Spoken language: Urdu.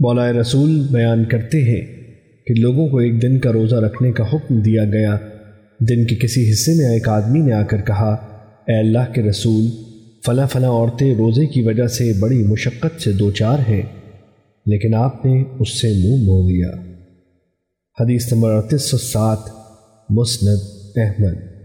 مولا رسول بیان کرتے ہیں کہ لوگوں کو ایک دن کا روزہ رکھنے کا حکم دیا گیا۔ دن کے کسی حصے میں ایک آدمی نے آ کر کہا، اے اللہ کے رسول، فلاں فلاں عورتیں روزے کی وجہ سے بڑی مشقت سے دوچار ہیں، لیکن آپ نے اس سے منہ مو لیا۔ حدیث نمبر اڑتیس سو سات، مسند احمد۔